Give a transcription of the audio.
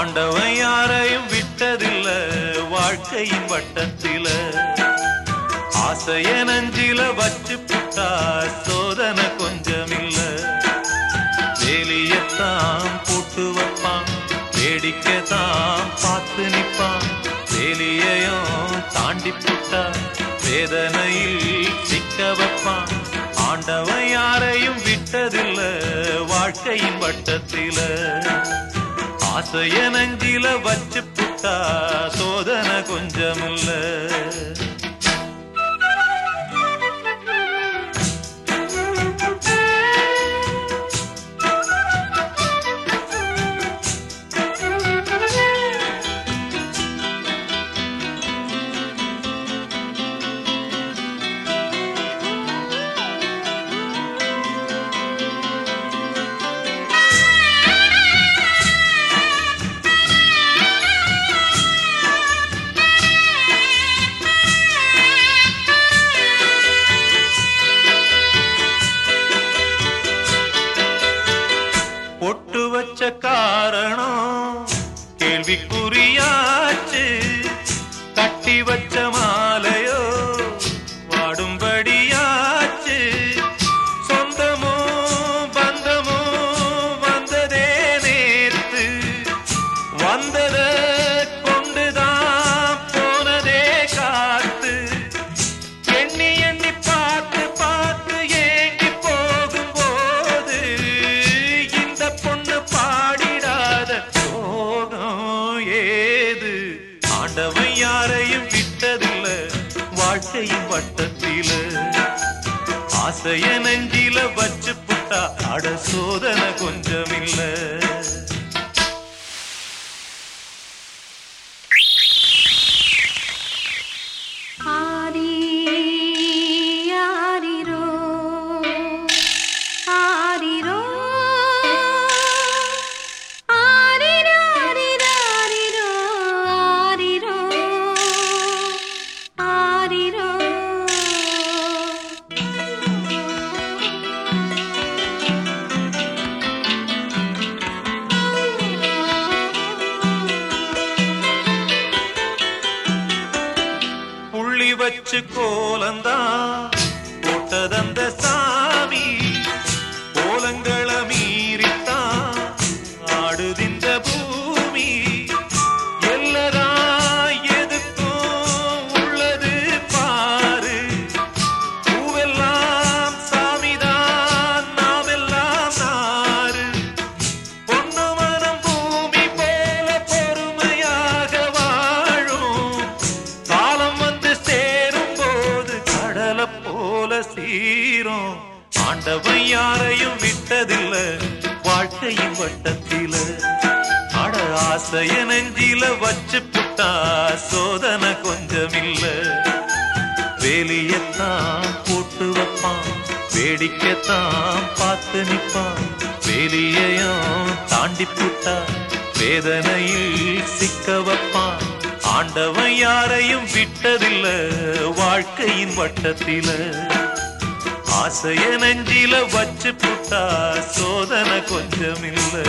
ஆண்டவன் யாரையும் விட்டதில்ல வாழ்க்கையின் வட்டத்தில. ஆசைய நஞ்சில வச்சு புட்டா சோதனை கொஞ்சமில்ல. வேலியத்தான் போட்டு வைப்பான் வேடிக்கைத்தான் பார்த்து நிற்பான். வேலியையும் தாண்டி புட்டா வேதனையில் சிக்க வைப்பான். ஆண்டவன் யாரையும் விட்டதில்ல வாழ்க்கையின் வட்டத்தில. ஆசைய நஞ்சில வச்சு புட்டா சோதனை கொஞ்சமில்லை. கேள்விக்குறியாச்சு தட்டி வச்சமா யாரையும் விட்டதில்ல வாழ்க்கையும் வட்டத்தில. ஆசைய நெஞ்சில வச்சு புட்டா அட சோதனை கொஞ்சமில்லை. கோலந்தான் தீரும். ஆண்டவன் யாரையும் விட்டதில்ல வாழ்க்கையின் வட்டத்தில. அட ஆசைய நெஞ்சில வச்சு புட்டா சோதனை கொஞ்சமில்ல. வேலியத்தான் போட்டு வைப்பான் வேடிக்கைத்தான் பார்த்து நிற்பான். வேலியையும் தாண்டி புட்டா வேதனையில் சிக்க வைப்பான். ஆண்டவன் யாரையும் விட்டதில்ல வாழ்க்கையின் வட்டத்தில. ஆசைய நெஞ்சில வச்சு புட்டா சோதனை கொஞ்சமில்லை.